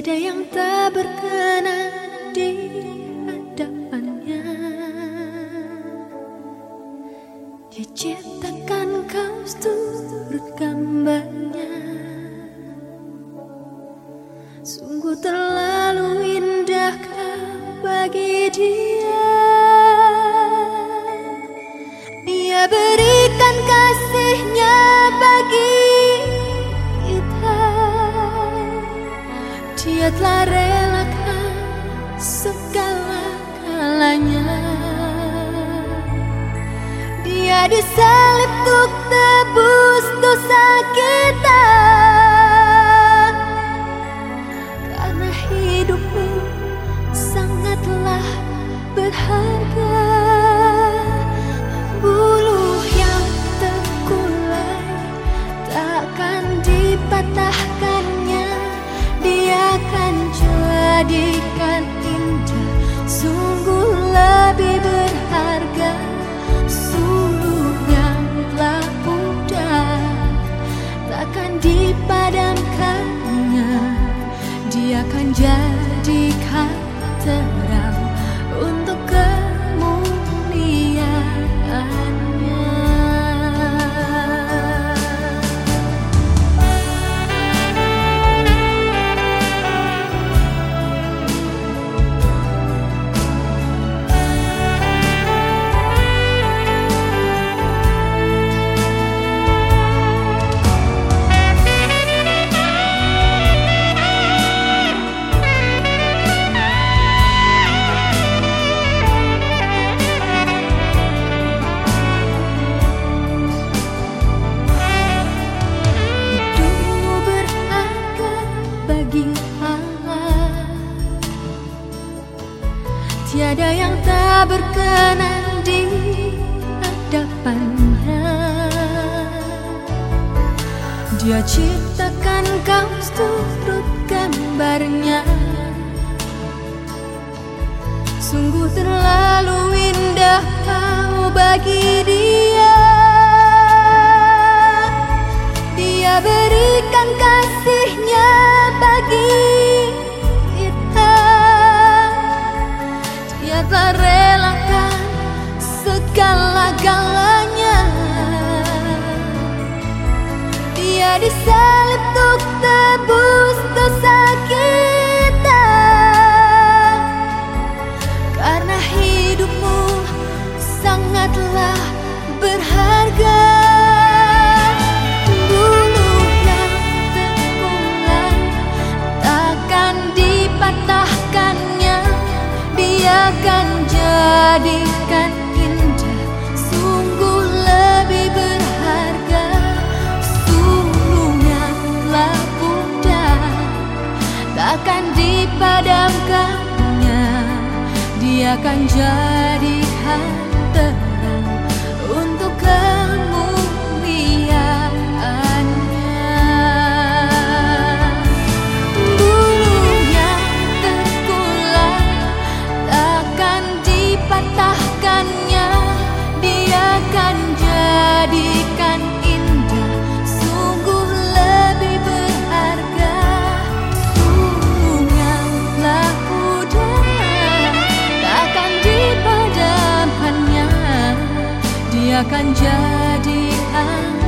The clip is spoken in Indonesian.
Tiada yang tak berkenan di hadapannya. Dia ciptakan kau seturut gambarnya. Sungguh terlalu indah kau bagi Dia telah relakan segala galanya Dia disalib untuk tebus dosa kita Dia berkenan di hadapannya. Dia ciptakan kau seturut gambarnya. Sungguh terlalu indah kau bagi dia. Dia berikan kasihnya Dia disalib untuk tebus dosa kita akan jadikan terang akan terang